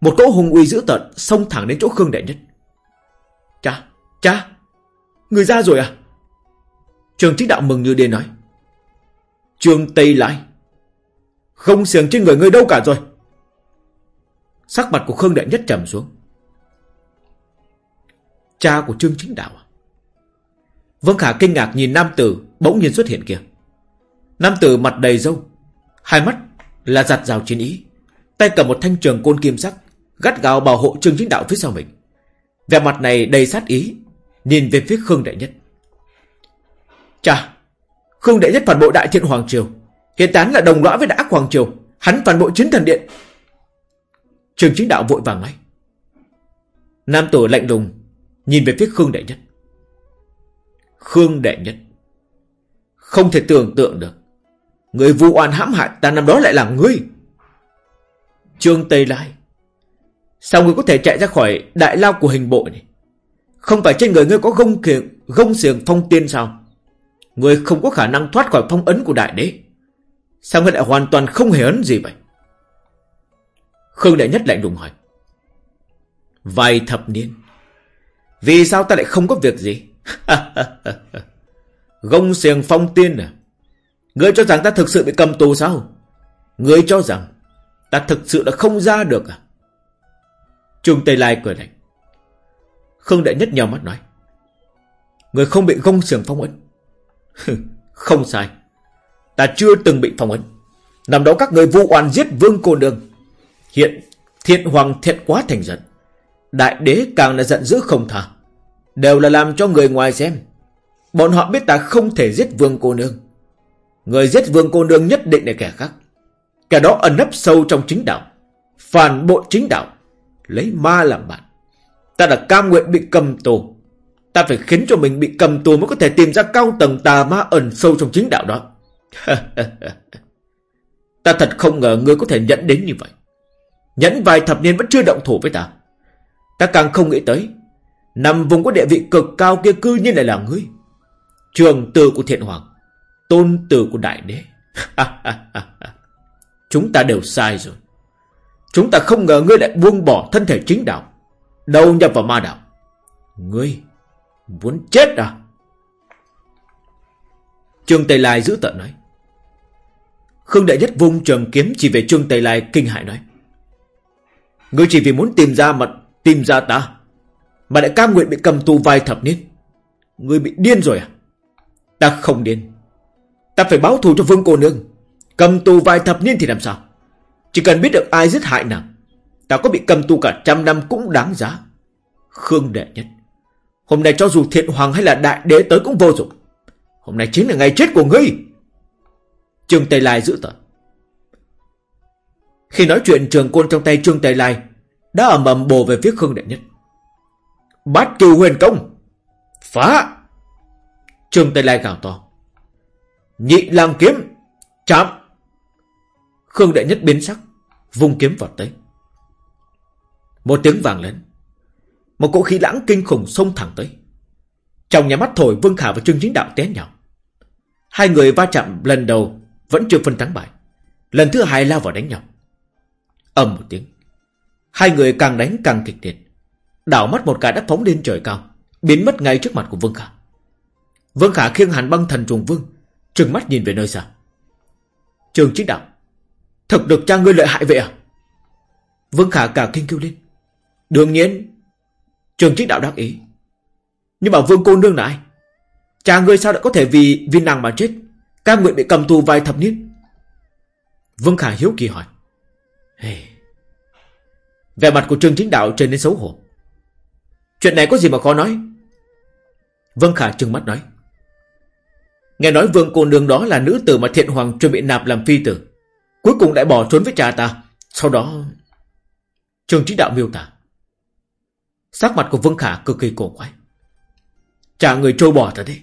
Một cỗ hùng uy dữ tợn Xông thẳng đến chỗ Khương Đại Nhất. Cha, cha Người ra rồi à? Trường chính đạo mừng như điên nói. Trường Tây lại Không xiềng trên người ngươi đâu cả rồi. Sắc mặt của Khương Đại Nhất trầm xuống. Cha của Trương Chính Đạo à? Vương Khả kinh ngạc nhìn nam tử, Bỗng nhiên xuất hiện kia Nam tử mặt đầy râu, Hai mắt là giặt rào chiến ý, Tay cầm một thanh trường côn kim sắc, Gắt gào bảo hộ Trương Chính Đạo phía sau mình. Vẻ mặt này đầy sát ý, Nhìn về phía Khương Đại Nhất. Chà, Khương Đại Nhất phản bội Đại Thiện Hoàng Triều, Hiện tán là đồng lõa với Đại Ác Hoàng Triều, Hắn phản bội chiến thần điện. Trương Chính Đạo vội vàng ngay. Nam tử lạnh lùng Nhìn về phía Khương đệ Nhất. Khương đệ Nhất. Không thể tưởng tượng được. Người vu oan hãm hại ta năm đó lại là ngươi. Trương Tây Lai. Sao ngươi có thể chạy ra khỏi đại lao của hình bộ này Không phải trên người ngươi có gông kiềng, Gông xiềng phong tiên sao? Ngươi không có khả năng thoát khỏi phong ấn của đại đế. Sao ngươi lại hoàn toàn không hề ấn gì vậy? Khương đệ Nhất lại đùng hỏi. Vài thập niên. Vì sao ta lại không có việc gì? [laughs] Gông xiềng phong tiên à? Ngươi cho rằng ta thực sự bị cầm tù sao? Ngươi cho rằng Ta thực sự đã không ra được à? Trung Tây Lai cười lạnh. Khương Đại Nhất nhào mắt nói. Người không bị gông xiềng phong ấn. [laughs] Không sai. Ta chưa từng bị phong ấn. Năm đó các người vu oan giết vương cô nương. Hiện thiện hoàng thiện quá thành giận. Đại đế càng là giận dữ không tha Đều là làm cho người ngoài xem. Bọn họ biết ta không thể giết vương cô nương. Người giết vương cô nương nhất định là kẻ khác. Kẻ đó ẩn nấp sâu trong chính đạo, Phản bội chính đạo, Lấy ma làm bạn. Ta đã cam nguyện bị cầm tù. Ta phải khiến cho mình bị cầm tù Mới có thể tìm ra cao tầng tà ma ẩn sâu trong chính đạo đó. [laughs] Ta thật không ngờ ngươi có thể nhẫn đến như vậy. Nhẫn vài thập niên vẫn chưa động thủ với ta. Ta càng không nghĩ tới, Nằm vùng có địa vị cực cao kia cư nhiên lại là ngươi. Trường tử của thiện hoàng, Tôn tử của đại đế. [laughs] Chúng ta đều sai rồi. Chúng ta không ngờ ngươi lại buông bỏ thân thể chính đạo, Đầu nhập vào ma đạo. Ngươi Muốn chết à? Trương Tây Lai giữ tận nói. Khương Đại Nhất vung trường kiếm chỉ về Trương Tây Lai kinh hại nói. Ngươi chỉ vì muốn tìm ra mật Tìm ra ta. Mà lại cam nguyện bị cầm tù vài thập niên. Ngươi bị điên rồi à? Ta không điên. Ta phải báo thù cho vương cô nương. Cầm tù vài thập niên thì làm sao? Chỉ cần biết được ai giết hại nàng, Ta có bị cầm tù cả trăm năm cũng đáng giá. Khương đệ nhất, Hôm nay cho dù thiện hoàng hay là đại đế tới cũng vô dụng. Hôm nay chính là ngày chết của ngươi. Trương Tây Lai giữ tận Khi nói chuyện, trường côn trong tay Trương Tây Lai đã ầm ầm bồ về phía Khương đệ nhất. Bát kiều huyền công, Phá. Trương Tây Lai gào to. Nhị lang kiếm, Chạm. Khương đệ nhất biến sắc, Vung kiếm vào tới. Một tiếng vàng lớn Một cỗ khí lãng kinh khủng xông thẳng tới. Trong nhà mắt thổi Vương Khả và Trương Chính Đạo té nhào. Hai người va chạm lần đầu Vẫn chưa phân thắng bại. Lần thứ hai lao vào đánh nhau. Ầm một tiếng. Hai người càng đánh càng kịch liệt. Đảo mắt một cái đã phóng lên trời cao, Biến mất ngay trước mặt của Vương Khả. Vương Khả khiêng hàn băng thần trùng vương, Trừng mắt nhìn về nơi xa. Trường chính đạo, Thực được cha ngươi lợi hại vậy à? Vương Khả cả kinh kêu lên. Đương nhiên, Trường chính đạo đắc ý. Nhưng mà vương cô nương là ai? Cha ngươi sao đã có thể vì vì nàng mà chết? Cam nguyện bị cầm tù vài thập niên. Vương Khả hiếu kỳ hỏi. Hey. Vẻ mặt của Trương Chính Đạo trở nên xấu hổ. Chuyện này có gì mà khó nói? Vương Khả trừng mắt nói. Nghe nói vương cô nương đó là nữ tử mà thiện hoàng chuẩn bị nạp làm phi tử. Cuối cùng lại bỏ trốn với cha ta. Sau đó Trường chính đạo miêu tả. Sắc mặt của Vương Khả cực kỳ cổ quái. Chả người trâu bò thật đấy.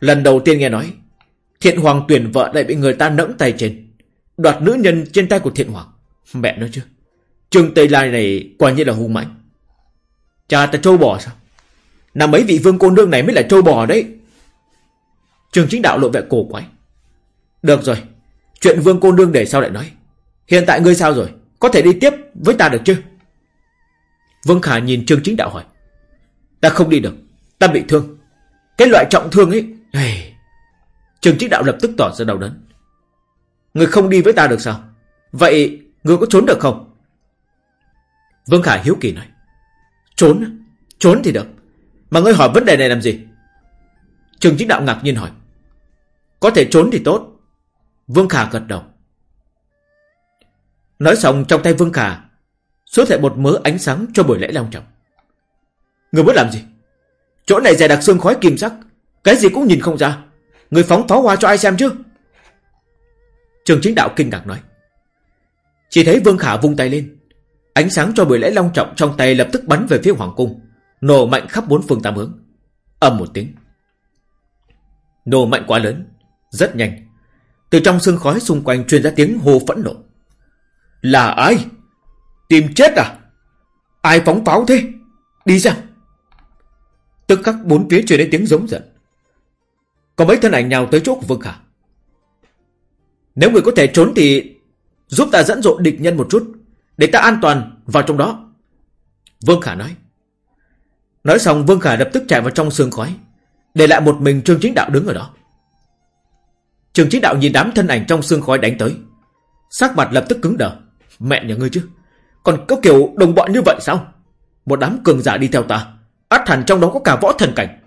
Lần đầu tiên nghe nói, Thiện Hoàng tuyển vợ lại bị người ta nẫng tay trên, Đoạt nữ nhân trên tay của Thiện Hoàng. Mẹ nói chưa Trương Tây Lai này quả nhiên là hung mạnh. Cha ta trâu bò sao? Là mấy vị vương cô nương này mới là trâu bò đấy. Trường chính đạo lộ vẻ cổ quái. Được rồi, Chuyện vương cô nương để sau lại nói? Hiện tại ngươi sao rồi? Có thể đi tiếp với ta được chứ? Vương Khả nhìn Trương Chính Đạo hỏi. Ta không đi được, Ta bị thương. Cái loại trọng thương ấy, hey. Trương Chính Đạo lập tức tỏ ra đau đớn. Người không đi với ta được sao? Vậy người có trốn được không? Vương Khả hiếu kỳ nói, Trốn Trốn thì được. Mà ngươi hỏi vấn đề này làm gì? Trường chính đạo ngạc nhiên hỏi, Có thể trốn thì tốt. Vương Khả gật đầu. Nói xong, trong tay Vương Khả Xuất hiện một mớ ánh sáng cho buổi lễ long trọng. Người muốn làm gì? Chỗ này dày đặc xương khói kim sắc, Cái gì cũng nhìn không ra. Người phóng pháo hoa cho ai xem chứ? Trường chính đạo kinh ngạc nói. Chỉ thấy Vương Khả vung tay lên Ánh sáng cho buổi lễ long trọng trong tay lập tức bắn về phía Hoàng Cung, Nổ mạnh khắp bốn phương tám hướng. Âm một tiếng. Nổ mạnh quá lớn, Rất nhanh. Từ trong sương khói xung quanh truyền ra tiếng hô phẫn nộ. Là ai? Tìm chết à? Ai phóng pháo thế? Đi ra. Tức khắc bốn phía truyền đến tiếng giống giận. Có mấy thân ảnh nhào tới chỗ của Vương Khả. Nếu người có thể trốn thì Giúp ta dẫn dụ địch nhân một chút. Để ta an toàn vào trong đó. Vương Khả nói. Nói xong, Vương Khả lập tức chạy vào trong sương khói, để lại một mình Trương Chính Đạo đứng ở đó. Trương Chính Đạo nhìn đám thân ảnh trong sương khói đánh tới. Sắc mặt lập tức cứng đờ. Mẹ nhà ngươi chứ? Còn có kiểu đồng bọn như vậy sao? Một đám cường giả đi theo ta, Át hẳn trong đó có cả võ thần cảnh.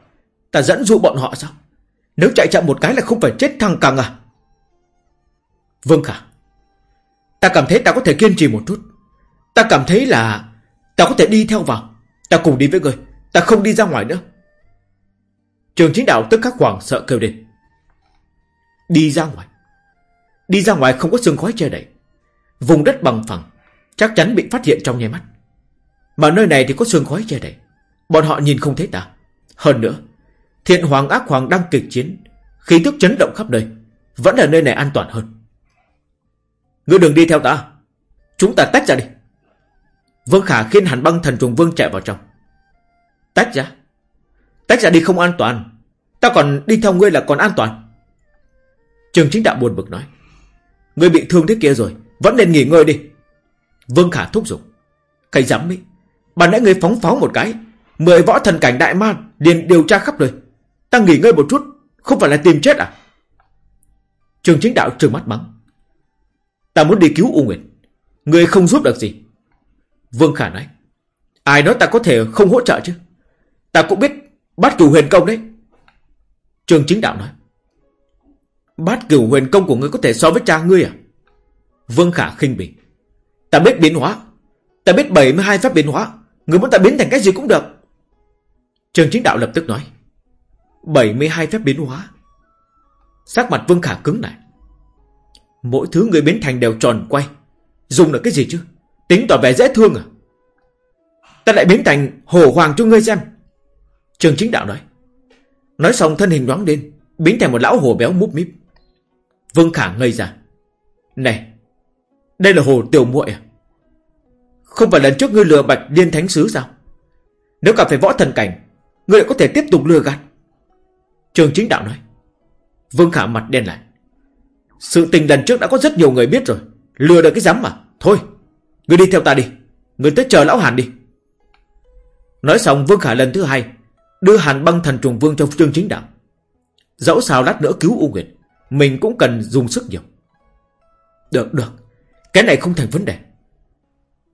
Ta dẫn dụ bọn họ sao? Nếu chạy chậm một cái là không phải chết thăng càng à? Vương Khả, Ta cảm thấy ta có thể kiên trì một chút. Ta cảm thấy là Ta có thể đi theo vào Ta cùng đi với người Ta không đi ra ngoài nữa Trường chính đạo tức khắc hoàng sợ kêu lên. Đi ra ngoài. Đi ra ngoài không có sương khói che đậy. Vùng đất bằng phẳng, chắc chắn bị phát hiện trong nháy mắt. Mà nơi này thì có sương khói che đậy. Bọn họ nhìn không thấy ta. Hơn nữa, thiện hoàng ác hoàng đang kịch chiến, khí tức chấn động khắp nơi. Vẫn là nơi này an toàn hơn. Ngươi đừng đi theo ta. Chúng ta tách ra đi. Vương Khả, khiến hàn băng thần trùng vương chạy vào trong. Tách ra. Tách ra đi không an toàn. Ta còn đi theo ngươi là còn an toàn. Trường chính đạo buồn bực nói. Ngươi bị thương thế kia rồi, Vẫn nên nghỉ ngơi đi. Vương Khả thúc giục. Cái dám ấy Bạn nãy ngươi phóng pháo một cái, Mười võ thần cảnh đại man liền điều tra khắp nơi. Ta nghỉ ngơi một chút, Không phải là tìm chết à? Trường chính đạo trừng mắt mắng. Ta muốn đi cứu U Nguyệt. Ngươi không giúp được gì. Vương Khả nói, Ai nói ta có thể không hỗ trợ chứ Ta cũng biết Bát cửu huyền công đấy. Trường chính đạo nói. Bát cửu huyền công của ngươi có thể so với cha ngươi à? Vương Khả khinh bỉ. Ta biết biến hóa. Ta biết 72 phép biến hóa. Ngươi muốn ta biến thành cái gì cũng được. Trường chính đạo lập tức nói. 72 phép biến hóa. Sắc mặt Vương Khả cứng lại. Mỗi thứ người biến thành đều tròn quay. Dùng là cái gì chứ? Tính tỏ vẻ dễ thương à? Ta lại biến thành hồ hoàng cho ngươi xem. Trường chính đạo nói. Nói xong thân hình đoán lên, biến thành một lão hồ béo múp míp. Vương Khả ngây ra. Này, đây là hồ tiểu muội à? Không phải lần trước ngươi lừa bạch liên thánh sứ sao? Nếu gặp phải võ thần cảnh, ngươi lại có thể tiếp tục lừa gạt. Trường chính đạo nói. Vương Khả mặt đen lại. Sự tình lần trước đã có rất nhiều người biết rồi. Lừa được cái dám mà. Thôi, ngươi đi theo ta đi. Ngươi tới chờ lão Hàn đi. Nói xong, Vương Khả lần thứ hai Đưa hàn băng thần trùng vương cho trương chính đạo. Dẫu sao lát nữa cứu U Nguyệt, Mình cũng cần dùng sức nhiều. Được được. Cái này không thành vấn đề.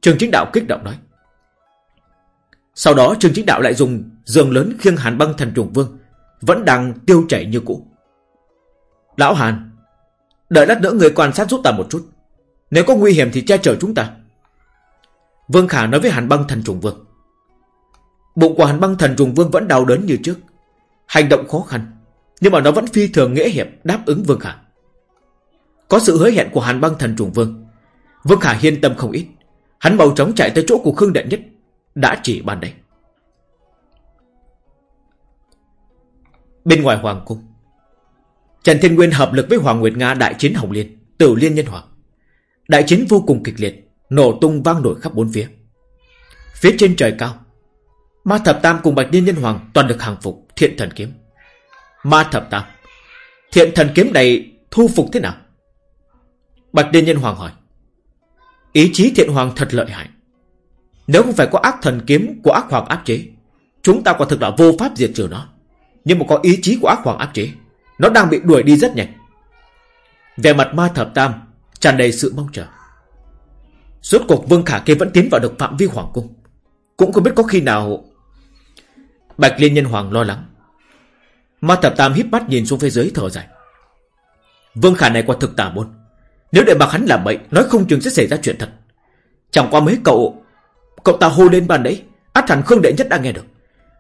Trương chính đạo kích động nói. Sau đó, Trương Chính Đạo lại dùng giường lớn khiêng Hàn băng thần trùng vương, Vẫn đang tiêu chảy như cũ. Lão Hàn, Đợi lát nữa người quan sát giúp ta một chút. Nếu có nguy hiểm thì che chở chúng ta. Vương Khả nói với Hàn băng thần trùng vương. Bụng của Hàn băng thần trùng vương vẫn đau đớn như trước. Hành động khó khăn, Nhưng mà nó vẫn phi thường nghĩa hiệp đáp ứng Vương Khả. Có sự hứa hẹn của Hàn băng thần trùng vương Vương Khả hiên tâm không ít. Hắn bầu trống chạy tới chỗ của Khương Đệ Nhất, Đã chỉ ban đấy Bên ngoài Hoàng Cung, Trần Thiên Nguyên hợp lực với Hoàng Nguyệt Nga đại chiến Hồng Liên, Tử Liên Nhân Hoàng. Đại chiến vô cùng kịch liệt Nổ tung vang nổi khắp bốn phía. Phía trên trời cao, Ma Thập Tam cùng Bạch Liên Nhân Hoàng toàn được hàng phục thiện thần kiếm. Ma Thập Tam, Thiện thần kiếm này thu phục thế nào? Bạch Liên Nhân Hoàng hỏi. Ý chí thiện hoàng thật lợi hại. Nếu không phải có ác thần kiếm của ác hoàng áp chế, Chúng ta quả thực là vô pháp diệt trừ nó. Nhưng mà có ý chí của ác hoàng áp chế, Nó đang bị đuổi đi rất nhanh. Về mặt ma thập tam tràn đầy sự mong chờ. Suốt cuộc Vương Khả kia vẫn tiến vào được phạm vi hoàng cung. Cũng không biết có khi nào Bạch Liên Nhân Hoàng lo lắng. Ma thập tam híp mắt nhìn xuống phía dưới thở dài. Vương Khả này quả thực tà môn. Nếu để bạc hắn làm bậy, Nói không chừng sẽ xảy ra chuyện thật. Chẳng qua mấy cậu Cậu ta hô lên bàn đấy Át hẳn Khương Đệ Nhất đã nghe được.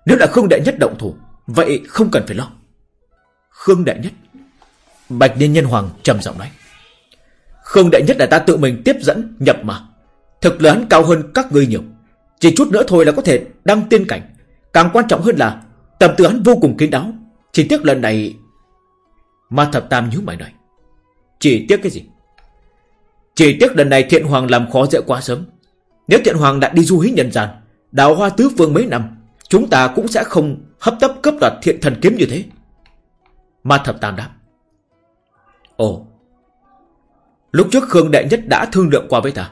Nếu là Khương Đệ Nhất động thủ, Vậy không cần phải lo. Khương Đệ Nhất. Bạch Liên Nhân Hoàng trầm giọng nói. Khương Đệ Nhất là ta tự mình tiếp dẫn, nhập mà. Thực là hắn cao hơn các ngươi nhiều. Chỉ chút nữa thôi là có thể đăng tiên cảnh. Càng quan trọng hơn là, Tầm tư hắn vô cùng kín đáo. Chỉ tiếc lần này, Ma Thập Tam nhíu mày nói. Chỉ tiếc cái gì? Chỉ tiếc lần này thiện hoàng làm khó dễ quá sớm. Nếu thiện hoàng đã đi du hí nhân gian, Đào hoa tứ phương mấy năm, Chúng ta cũng sẽ không hấp tấp cấp đoạt thiện thần kiếm như thế. Ma thập tam đáp. Ồ Lúc trước Khương Đại Nhất đã thương lượng qua với ta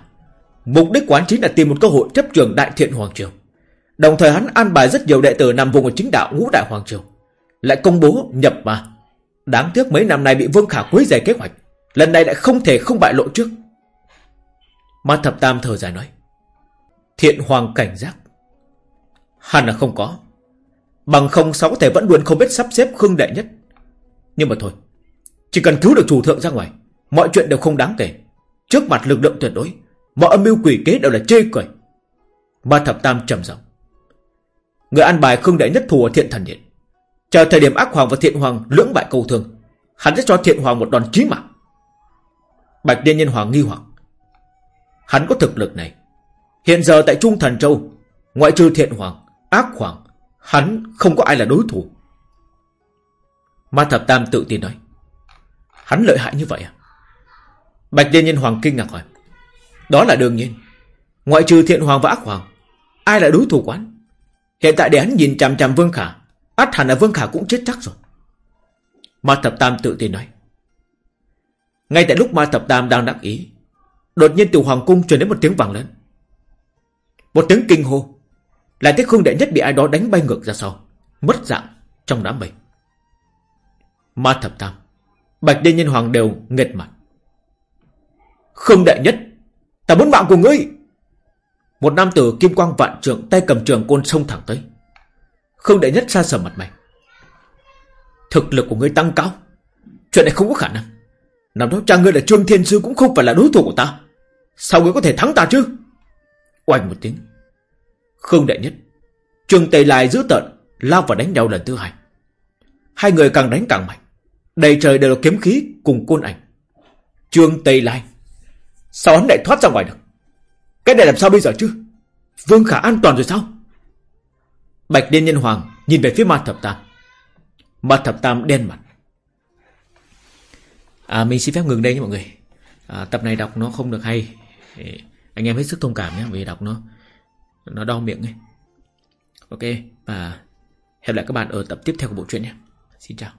Mục đích quán chính là tìm một cơ hội chấp trường Đại Thiện Hoàng Triều Đồng thời hắn an bài rất nhiều đệ tử nằm vùng ở chính đạo ngũ Đại Hoàng Triều Lại công bố nhập mà Đáng tiếc mấy năm nay bị Vương Khả quấy rầy kế hoạch Lần này lại không thể không bại lộ trước Ma thập tam thở dài nói. Thiện hoàng cảnh giác. Hẳn là không có. Bằng không sáu có thể vẫn luôn không biết sắp xếp khương đệ nhất. Nhưng mà thôi. Chỉ cần cứu được chủ thượng ra ngoài. Mọi chuyện đều không đáng kể. Trước mặt lực lượng tuyệt đối. Mọi âm mưu quỷ kế đều là chê cười. Ma thập tam trầm giọng. Người ăn bài không đệ nhất thù ở thiện thần điện. Chờ thời điểm ác hoàng và thiện hoàng lưỡng bại cầu thương. Hắn sẽ cho thiện hoàng một đòn chí mạng. Bạch Điên Nhân Hoàng nghi hoặc. Hắn có thực lực này. Hiện giờ tại Trung Thần Châu, ngoại trừ thiện hoàng, ác hoàng, hắn không có ai là đối thủ. Ma Thập Tam tự tin nói. Hắn lợi hại như vậy à? Bạch Liên Nhân Hoàng kinh ngạc hỏi. Đó là đương nhiên. Ngoại trừ thiện hoàng và ác hoàng, ai là đối thủ quán? Hiện tại để hắn nhìn chằm chằm Vương Khả, át hẳn là Vương Khả cũng chết chắc rồi. Ma Thập Tam tự tin nói. Ngay tại lúc Ma Thập Tam đang đắc ý, Đột nhiên từ hoàng cung truyền đến một tiếng vang lớn Một tiếng kinh hô Lại thấy khương đệ nhất bị ai đó đánh bay ngược ra sau Mất dạng trong đám mây Ma thập tam Bạch Đê Nhân Hoàng đều nghệt mặt Khương đệ nhất. Ta muốn mạng của ngươi. Một nam tử kim quang vạn trượng Tay cầm trường côn sông thẳng tới. Khương đệ nhất xa sở mặt mày. Thực lực của ngươi tăng cao. Chuyện này không có khả năng. Năm đó cha ngươi là Trương Thiên Sư Cũng không phải là đối thủ của ta. Sao ngươi có thể thắng ta chứ? Oanh một tiếng. Khương đệ nhất. Trương Tây Lai giữ tận, Lao vào đánh nhau lần thứ hai. Hai người càng đánh càng mạnh. Đầy trời đều là kiếm khí cùng côn ảnh. Trương Tây Lai. Sao hắn lại thoát ra ngoài được? Cái này làm sao bây giờ chứ? Vương Khả an toàn rồi sao? Bạch Liên Nhân Hoàng nhìn về phía ma thập tam. Ma thập tam đen mặt. À mình xin phép ngừng đây nha mọi người. À, Tập này đọc nó không được hay. Anh em hết sức thông cảm nhé vì đọc nó nó đau miệng ấy. Ok và hẹn lại các bạn ở tập tiếp theo của bộ truyện nhé. Xin chào.